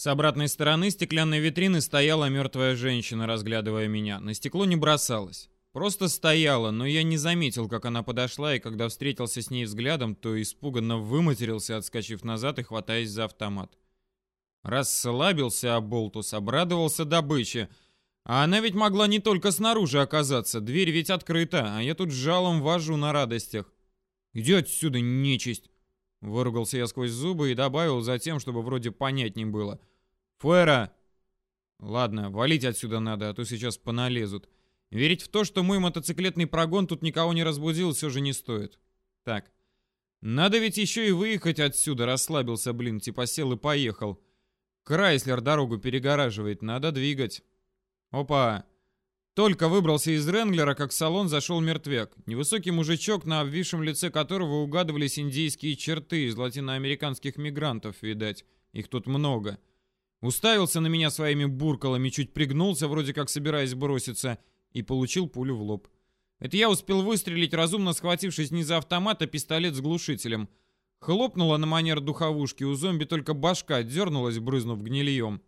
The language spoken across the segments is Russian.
С обратной стороны стеклянной витрины стояла мертвая женщина, разглядывая меня. На стекло не бросалась. Просто стояла, но я не заметил, как она подошла, и когда встретился с ней взглядом, то испуганно выматерился, отскочив назад и хватаясь за автомат. Расслабился Аболтус, обрадовался добыче. А она ведь могла не только снаружи оказаться, дверь ведь открыта, а я тут жалом вожу на радостях. «Иди отсюда, нечисть!» Выругался я сквозь зубы и добавил затем, чтобы вроде понятней было. «Фуэра!» «Ладно, валить отсюда надо, а то сейчас поналезут. Верить в то, что мой мотоциклетный прогон тут никого не разбудил, все же не стоит. Так, надо ведь еще и выехать отсюда, расслабился, блин, типа сел и поехал. Крайслер дорогу перегораживает, надо двигать. Опа! Только выбрался из Ренглера, как в салон зашел мертвяк. Невысокий мужичок, на обвисшем лице которого угадывались индийские черты из латиноамериканских мигрантов, видать. Их тут много. Уставился на меня своими буркалами, чуть пригнулся, вроде как собираясь броситься, и получил пулю в лоб. Это я успел выстрелить, разумно схватившись не за автомат, а пистолет с глушителем. Хлопнула на манер духовушки, у зомби только башка дернулась, брызнув гнильем.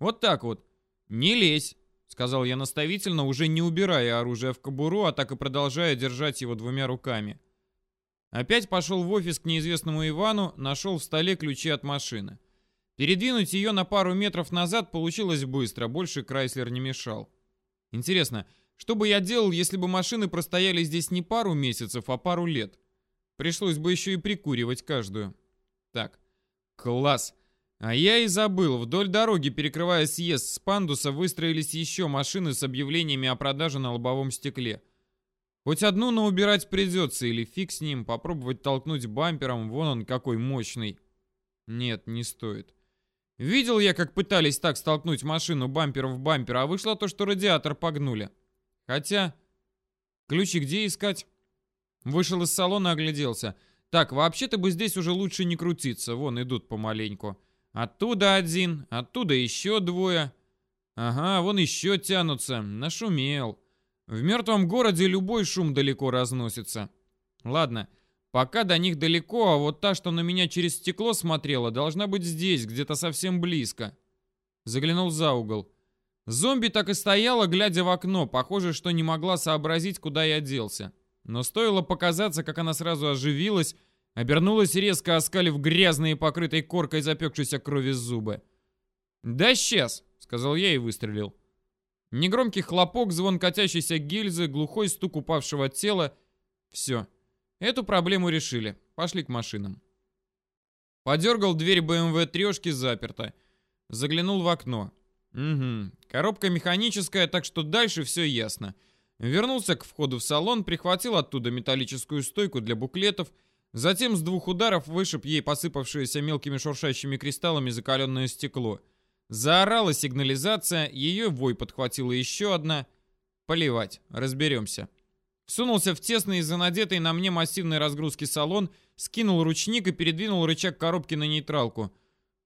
Вот так вот. Не лезь. Сказал я наставительно, уже не убирая оружие в кобуру, а так и продолжая держать его двумя руками. Опять пошел в офис к неизвестному Ивану, нашел в столе ключи от машины. Передвинуть ее на пару метров назад получилось быстро, больше Крайслер не мешал. Интересно, что бы я делал, если бы машины простояли здесь не пару месяцев, а пару лет? Пришлось бы еще и прикуривать каждую. Так, класс. А я и забыл, вдоль дороги, перекрывая съезд с пандуса, выстроились еще машины с объявлениями о продаже на лобовом стекле. Хоть одну, но убирать придется, или фиг с ним, попробовать толкнуть бампером, вон он какой мощный. Нет, не стоит. Видел я, как пытались так столкнуть машину бампер в бампер, а вышло то, что радиатор погнули. Хотя... Ключи где искать? Вышел из салона, огляделся. Так, вообще-то бы здесь уже лучше не крутиться, вон идут помаленьку. Оттуда один, оттуда еще двое. Ага, вон еще тянутся. Нашумел. В мертвом городе любой шум далеко разносится. Ладно, пока до них далеко, а вот та, что на меня через стекло смотрела, должна быть здесь, где-то совсем близко. Заглянул за угол. Зомби так и стояла, глядя в окно. Похоже, что не могла сообразить, куда я делся. Но стоило показаться, как она сразу оживилась Обернулась резко, оскалив грязные, покрытой коркой запекшейся крови зубы. «Да сейчас!» — сказал я и выстрелил. Негромкий хлопок, звон катящейся гильзы, глухой стук упавшего тела. Все. Эту проблему решили. Пошли к машинам. Подергал дверь БМВ трешки заперта. Заглянул в окно. Угу. Коробка механическая, так что дальше все ясно. Вернулся к входу в салон, прихватил оттуда металлическую стойку для буклетов Затем с двух ударов вышиб ей посыпавшееся мелкими шуршащими кристаллами закаленное стекло. Заорала сигнализация, ее вой подхватила еще одна. Поливать, разберемся. Всунулся в тесный из-за надетой на мне массивной разгрузки салон, скинул ручник и передвинул рычаг коробки на нейтралку.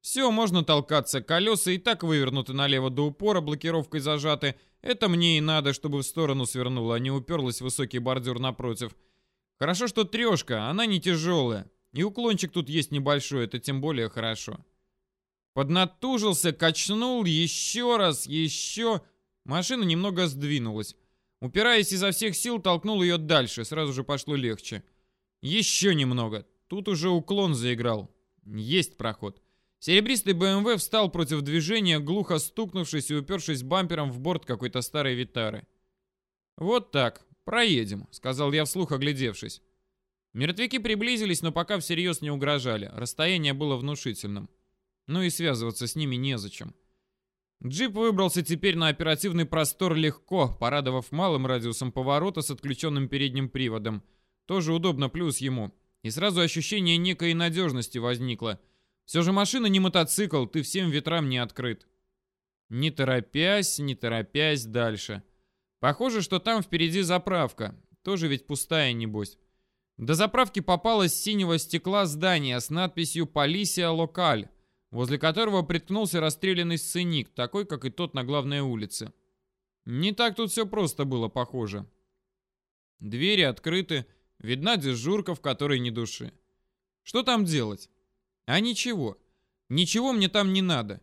Все, можно толкаться, колеса и так вывернуты налево до упора, блокировкой зажаты. Это мне и надо, чтобы в сторону свернуло, а не уперлась высокий бордюр напротив. Хорошо, что трешка, она не тяжелая. И уклончик тут есть небольшой, это тем более хорошо. Поднатужился, качнул, еще раз, еще... Машина немного сдвинулась. Упираясь изо всех сил, толкнул ее дальше, сразу же пошло легче. Еще немного. Тут уже уклон заиграл. Есть проход. Серебристый БМВ встал против движения, глухо стукнувшись и упершись бампером в борт какой-то старой Витары. Вот так. «Проедем», — сказал я вслух, оглядевшись. Мертвяки приблизились, но пока всерьез не угрожали. Расстояние было внушительным. Ну и связываться с ними незачем. Джип выбрался теперь на оперативный простор легко, порадовав малым радиусом поворота с отключенным передним приводом. Тоже удобно, плюс ему. И сразу ощущение некой надежности возникло. Все же машина не мотоцикл, ты всем ветрам не открыт. Не торопясь, не торопясь дальше. Похоже, что там впереди заправка. Тоже ведь пустая, небось. До заправки попалось синего стекла здание с надписью «Полисия Локаль», возле которого приткнулся расстрелянный сценик, такой, как и тот на главной улице. Не так тут все просто было, похоже. Двери открыты, видна дежурка, в которой ни души. Что там делать? А ничего. Ничего мне там не надо.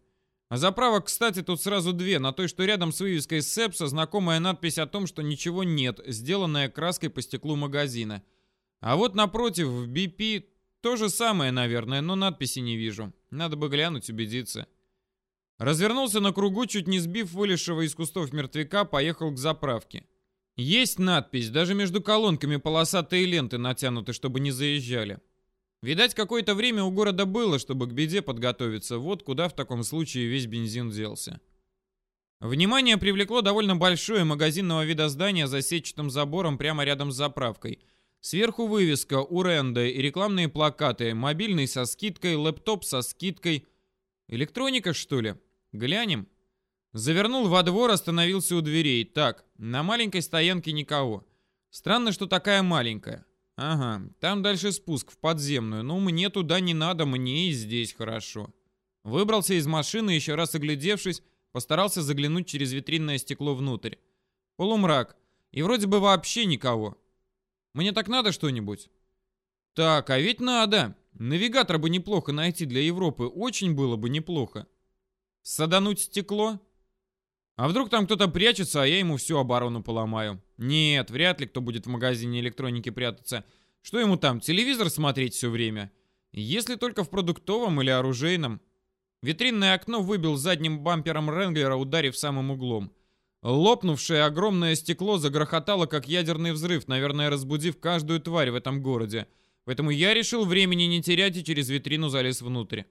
А заправок, кстати, тут сразу две. На той, что рядом с вывеской Сепса, знакомая надпись о том, что ничего нет, сделанная краской по стеклу магазина. А вот напротив, в BP, то же самое, наверное, но надписи не вижу. Надо бы глянуть, убедиться. Развернулся на кругу, чуть не сбив вылезшего из кустов мертвяка, поехал к заправке. Есть надпись, даже между колонками полосатые ленты натянуты, чтобы не заезжали. Видать, какое-то время у города было, чтобы к беде подготовиться. Вот куда в таком случае весь бензин делся. Внимание привлекло довольно большое магазинного вида здание за сетчатым забором прямо рядом с заправкой. Сверху вывеска «Уренда» и рекламные плакаты. Мобильный со скидкой, лэптоп со скидкой. Электроника, что ли? Глянем. Завернул во двор, остановился у дверей. Так, на маленькой стоянке никого. Странно, что такая маленькая. Ага, там дальше спуск в подземную. Ну, мне туда не надо, мне и здесь хорошо. Выбрался из машины, еще раз оглядевшись, постарался заглянуть через витринное стекло внутрь. Полумрак. И вроде бы вообще никого. Мне так надо что-нибудь? Так, а ведь надо. Навигатор бы неплохо найти для Европы. Очень было бы неплохо. Садануть стекло? А вдруг там кто-то прячется, а я ему всю оборону поломаю? Нет, вряд ли кто будет в магазине электроники прятаться. Что ему там, телевизор смотреть все время? Если только в продуктовом или оружейном. Витринное окно выбил задним бампером Ренглера, ударив самым углом. Лопнувшее огромное стекло загрохотало, как ядерный взрыв, наверное, разбудив каждую тварь в этом городе. Поэтому я решил времени не терять и через витрину залез внутрь.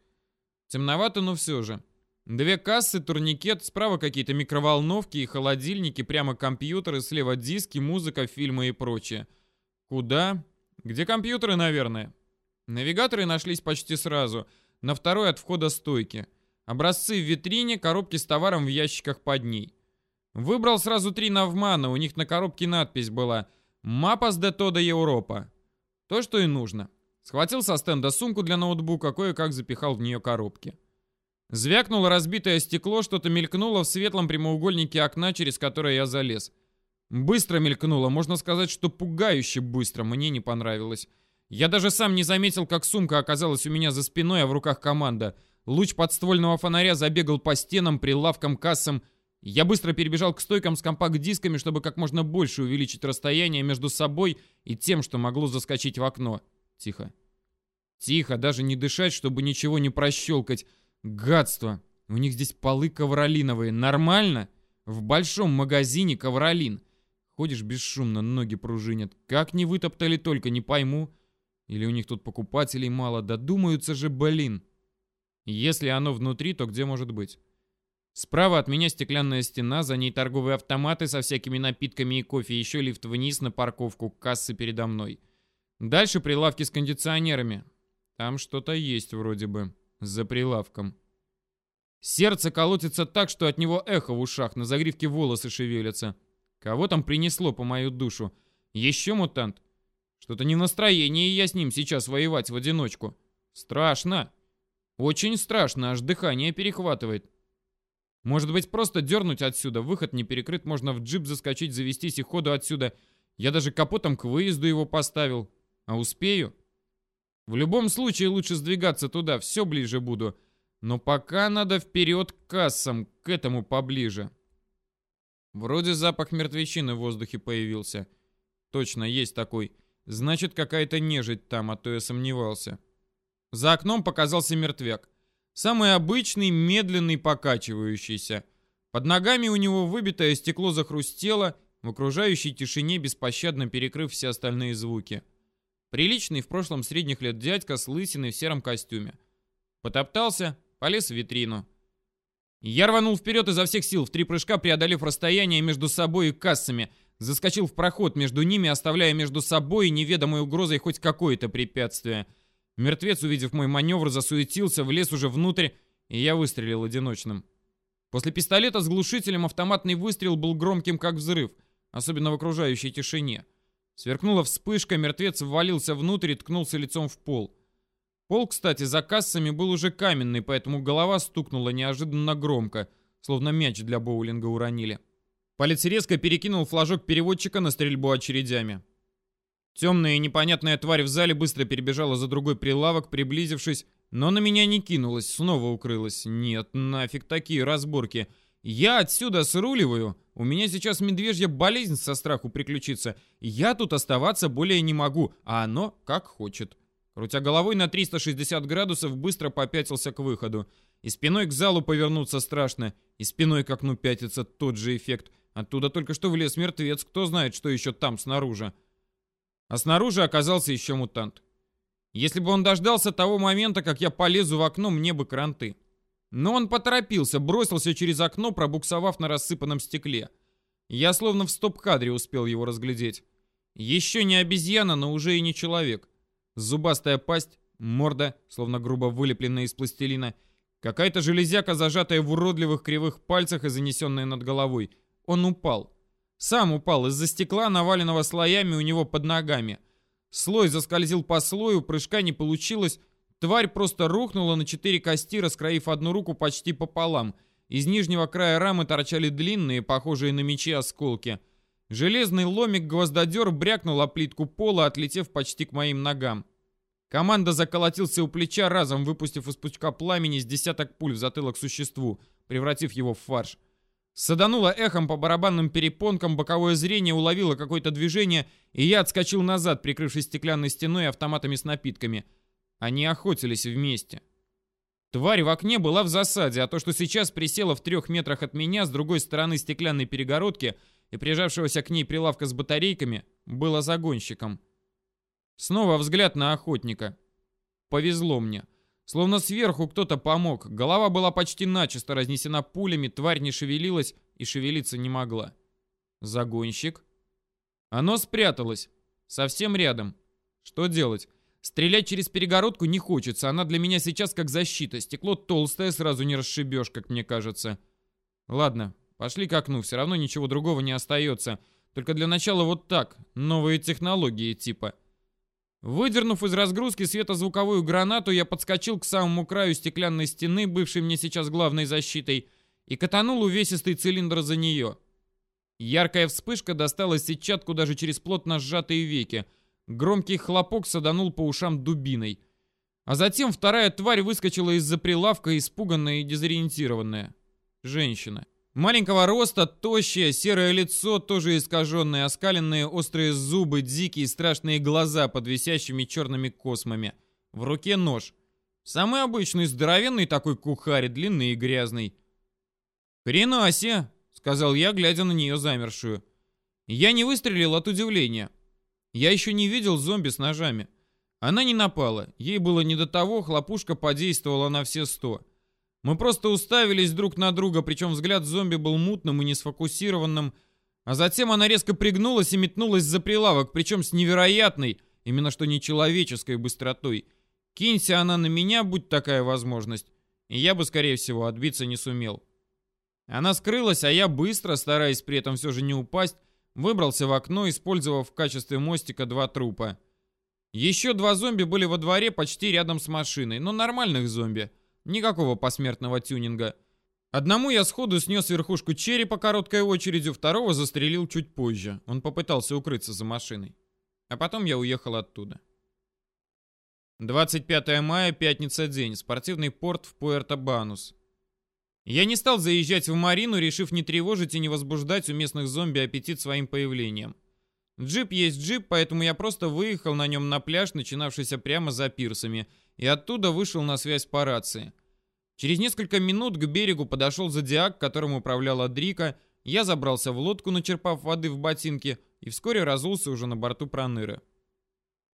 Темновато, но все же. Две кассы, турникет, справа какие-то микроволновки и холодильники, прямо компьютеры, слева диски, музыка, фильмы и прочее. Куда? Где компьютеры, наверное? Навигаторы нашлись почти сразу. На второй от входа стойки. Образцы в витрине, коробки с товаром в ящиках под ней. Выбрал сразу три навмана, у них на коробке надпись была «Мапас де Тода Европа». То, что и нужно. Схватил со стенда сумку для ноутбука, кое-как запихал в нее коробки. Звякнуло разбитое стекло, что-то мелькнуло в светлом прямоугольнике окна, через которое я залез. Быстро мелькнуло, можно сказать, что пугающе быстро, мне не понравилось. Я даже сам не заметил, как сумка оказалась у меня за спиной, а в руках команда. Луч подствольного фонаря забегал по стенам, прилавкам, кассам. Я быстро перебежал к стойкам с компакт-дисками, чтобы как можно больше увеличить расстояние между собой и тем, что могло заскочить в окно. Тихо. Тихо, даже не дышать, чтобы ничего не прощелкать. Гадство. У них здесь полы ковролиновые. Нормально? В большом магазине ковролин. Ходишь бесшумно, ноги пружинят. Как не вытоптали только, не пойму. Или у них тут покупателей мало, додумаются же, блин. Если оно внутри, то где может быть? Справа от меня стеклянная стена, за ней торговые автоматы со всякими напитками и кофе, еще лифт вниз на парковку, кассы передо мной. Дальше прилавки с кондиционерами. Там что-то есть вроде бы за прилавком. Сердце колотится так, что от него эхо в ушах, на загривке волосы шевелятся. Кого там принесло по мою душу? Еще мутант? Что-то не в настроении я с ним сейчас воевать в одиночку. Страшно. Очень страшно, аж дыхание перехватывает. Может быть, просто дернуть отсюда, выход не перекрыт, можно в джип заскочить, завестись и ходу отсюда. Я даже капотом к выезду его поставил. А успею? В любом случае лучше сдвигаться туда, все ближе буду. Но пока надо вперед к кассам, к этому поближе. Вроде запах мертвечины в воздухе появился. Точно, есть такой. Значит, какая-то нежить там, а то я сомневался. За окном показался мертвяк. Самый обычный, медленный, покачивающийся. Под ногами у него выбитое стекло захрустело, в окружающей тишине беспощадно перекрыв все остальные звуки. Приличный в прошлом средних лет дядька с лысиной в сером костюме. Потоптался, полез в витрину. Я рванул вперед изо всех сил, в три прыжка преодолев расстояние между собой и кассами. Заскочил в проход между ними, оставляя между собой и неведомой угрозой хоть какое-то препятствие. Мертвец, увидев мой маневр, засуетился, влез уже внутрь, и я выстрелил одиночным. После пистолета с глушителем автоматный выстрел был громким, как взрыв, особенно в окружающей тишине. Сверкнула вспышка, мертвец ввалился внутрь и ткнулся лицом в пол. Пол, кстати, за кассами был уже каменный, поэтому голова стукнула неожиданно громко, словно мяч для боулинга уронили. Резко перекинул флажок переводчика на стрельбу очередями. Темная и непонятная тварь в зале быстро перебежала за другой прилавок, приблизившись, Но на меня не кинулась, снова укрылась. Нет, нафиг такие разборки. Я отсюда сруливаю. У меня сейчас медвежья болезнь со страху приключится. Я тут оставаться более не могу, а оно как хочет. Крутя головой на 360 градусов, быстро попятился к выходу. И спиной к залу повернуться страшно, и спиной к окну пятится тот же эффект. Оттуда только что влез мертвец, кто знает, что еще там снаружи. А снаружи оказался еще мутант. Если бы он дождался того момента, как я полезу в окно, мне бы кранты. Но он поторопился, бросился через окно, пробуксовав на рассыпанном стекле. Я словно в стоп-кадре успел его разглядеть. Еще не обезьяна, но уже и не человек. Зубастая пасть, морда, словно грубо вылепленная из пластилина, какая-то железяка, зажатая в уродливых кривых пальцах и занесенная над головой. Он упал. Сам упал из-за стекла, наваленного слоями у него под ногами. Слой заскользил по слою, прыжка не получилось. Тварь просто рухнула на четыре кости, раскроив одну руку почти пополам. Из нижнего края рамы торчали длинные, похожие на мечи, осколки. Железный ломик-гвоздодер брякнул о плитку пола, отлетев почти к моим ногам. Команда заколотился у плеча, разом выпустив из пучка пламени с десяток пуль в затылок существу, превратив его в фарш. Садануло эхом по барабанным перепонкам, боковое зрение уловило какое-то движение, и я отскочил назад, прикрывшись стеклянной стеной и автоматами с напитками. Они охотились вместе. Тварь в окне была в засаде, а то, что сейчас присела в трех метрах от меня с другой стороны стеклянной перегородки — и прижавшегося к ней прилавка с батарейками было загонщиком. Снова взгляд на охотника. Повезло мне. Словно сверху кто-то помог. Голова была почти начисто разнесена пулями, тварь не шевелилась и шевелиться не могла. Загонщик. Оно спряталось. Совсем рядом. Что делать? Стрелять через перегородку не хочется. Она для меня сейчас как защита. Стекло толстое, сразу не расшибешь, как мне кажется. Ладно, Пошли к окну, все равно ничего другого не остается. Только для начала вот так, новые технологии типа. Выдернув из разгрузки светозвуковую гранату, я подскочил к самому краю стеклянной стены, бывшей мне сейчас главной защитой, и катанул увесистый цилиндр за нее. Яркая вспышка достала сетчатку даже через плотно сжатые веки. Громкий хлопок саданул по ушам дубиной. А затем вторая тварь выскочила из-за прилавка, испуганная и дезориентированная. Женщина. Маленького роста, тощее, серое лицо, тоже искаженное, оскаленные острые зубы, дикие страшные глаза под висящими черными космами. В руке нож. Самый обычный, здоровенный такой кухарь, длинный и грязный. «Хренасе!» — сказал я, глядя на нее замершую. Я не выстрелил от удивления. Я еще не видел зомби с ножами. Она не напала. Ей было не до того, хлопушка подействовала на все сто. Мы просто уставились друг на друга, причем взгляд зомби был мутным и несфокусированным, а затем она резко пригнулась и метнулась за прилавок, причем с невероятной, именно что нечеловеческой быстротой. Кинься она на меня, будь такая возможность, и я бы, скорее всего, отбиться не сумел. Она скрылась, а я быстро, стараясь при этом все же не упасть, выбрался в окно, использовав в качестве мостика два трупа. Еще два зомби были во дворе почти рядом с машиной, но нормальных зомби — Никакого посмертного тюнинга. Одному я сходу снес верхушку черепа короткой очередью, второго застрелил чуть позже. Он попытался укрыться за машиной. А потом я уехал оттуда. 25 мая, пятница день. Спортивный порт в Пуэрто-Банус. Я не стал заезжать в Марину, решив не тревожить и не возбуждать у местных зомби аппетит своим появлением. Джип есть джип, поэтому я просто выехал на нем на пляж, начинавшийся прямо за пирсами – и оттуда вышел на связь по рации. Через несколько минут к берегу подошел зодиак, которым управляла Дрика, я забрался в лодку, начерпав воды в ботинке, и вскоре разулся уже на борту Проныры.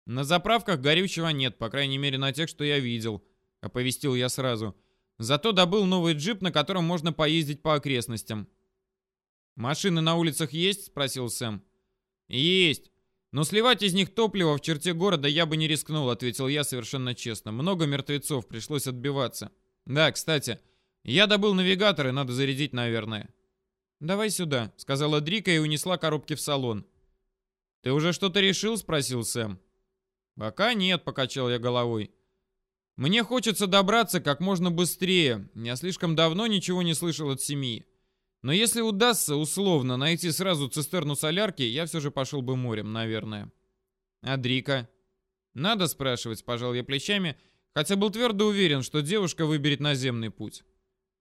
На заправках горючего нет, по крайней мере на тех, что я видел, оповестил я сразу. Зато добыл новый джип, на котором можно поездить по окрестностям. «Машины на улицах есть?» — спросил Сэм. «Есть. «Но сливать из них топливо в черте города я бы не рискнул», — ответил я совершенно честно. «Много мертвецов, пришлось отбиваться». «Да, кстати, я добыл навигаторы, надо зарядить, наверное». «Давай сюда», — сказала Дрика и унесла коробки в салон. «Ты уже что-то решил?» — спросил Сэм. «Пока нет», — покачал я головой. «Мне хочется добраться как можно быстрее. Я слишком давно ничего не слышал от семьи. Но если удастся условно найти сразу цистерну солярки, я все же пошел бы морем, наверное. А Дрика? Надо спрашивать, пожал я плечами, хотя был твердо уверен, что девушка выберет наземный путь.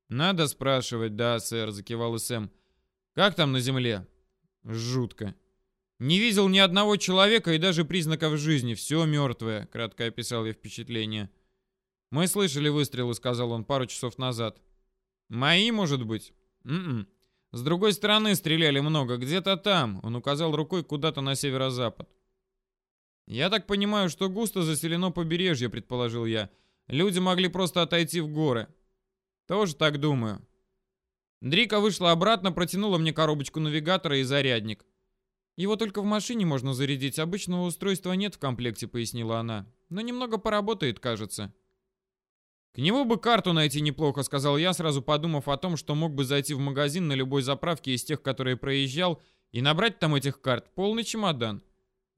«Надо спрашивать, да, сэр», — закивал Сэм. «Как там на земле?» «Жутко». «Не видел ни одного человека и даже признаков жизни. Все мертвое», — кратко описал я впечатление. «Мы слышали выстрелы», — сказал он пару часов назад. «Мои, может быть?» «М-м. С другой стороны стреляли много. Где-то там», — он указал рукой куда-то на северо-запад. «Я так понимаю, что густо заселено побережье», — предположил я. «Люди могли просто отойти в горы». «Тоже так думаю». Дрика вышла обратно, протянула мне коробочку навигатора и зарядник. «Его только в машине можно зарядить, обычного устройства нет в комплекте», — пояснила она. «Но немного поработает, кажется». «К нему бы карту найти неплохо», — сказал я, сразу подумав о том, что мог бы зайти в магазин на любой заправке из тех, которые проезжал, и набрать там этих карт полный чемодан.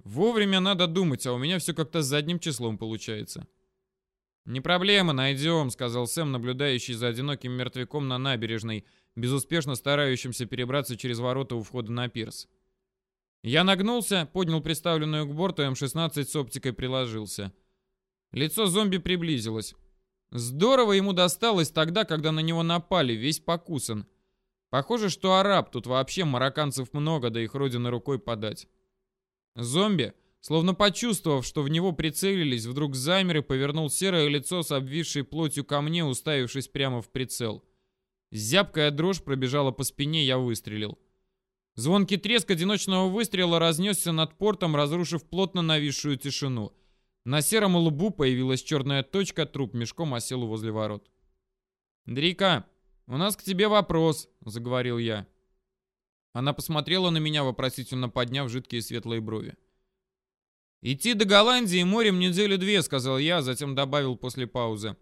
Вовремя надо думать, а у меня все как-то задним числом получается. «Не проблема, найдем», — сказал Сэм, наблюдающий за одиноким мертвяком на набережной, безуспешно старающимся перебраться через ворота у входа на пирс. Я нагнулся, поднял приставленную к борту М-16 с оптикой приложился. Лицо зомби приблизилось. Здорово ему досталось тогда, когда на него напали, весь покусан. Похоже, что араб, тут вообще марокканцев много, да их родины рукой подать. Зомби, словно почувствовав, что в него прицелились, вдруг замер и повернул серое лицо с обвисшей плотью ко мне, уставившись прямо в прицел. Зябкая дрожь пробежала по спине, я выстрелил. Звонкий треск одиночного выстрела разнесся над портом, разрушив плотно нависшую тишину — на сером лбу появилась черная точка, труп мешком осел возле ворот. «Дрика, у нас к тебе вопрос», — заговорил я. Она посмотрела на меня, вопросительно подняв жидкие светлые брови. «Идти до Голландии морем неделю две», — сказал я, затем добавил после паузы.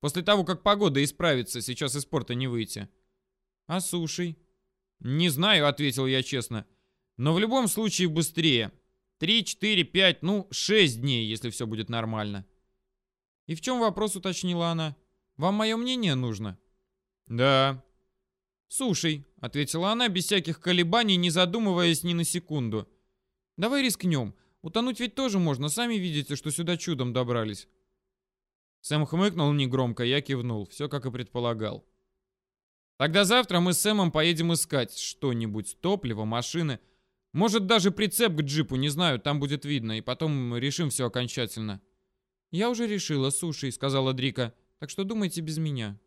«После того, как погода исправится, сейчас из порта не выйти». «А сушей?» «Не знаю», — ответил я честно. «Но в любом случае быстрее. Три, четыре, пять, ну, шесть дней, если все будет нормально. И в чем вопрос, уточнила она. Вам мое мнение нужно? Да. Слушай, ответила она без всяких колебаний, не задумываясь ни на секунду. Давай рискнем. Утонуть ведь тоже можно, сами видите, что сюда чудом добрались. Сэм хмыкнул негромко, я кивнул, все как и предполагал. Тогда завтра мы с Сэмом поедем искать что-нибудь, топливо, машины, может, даже прицеп к джипу, не знаю, там будет видно, и потом решим все окончательно. Я уже решила, суши, сказала Дрика, так что думайте без меня.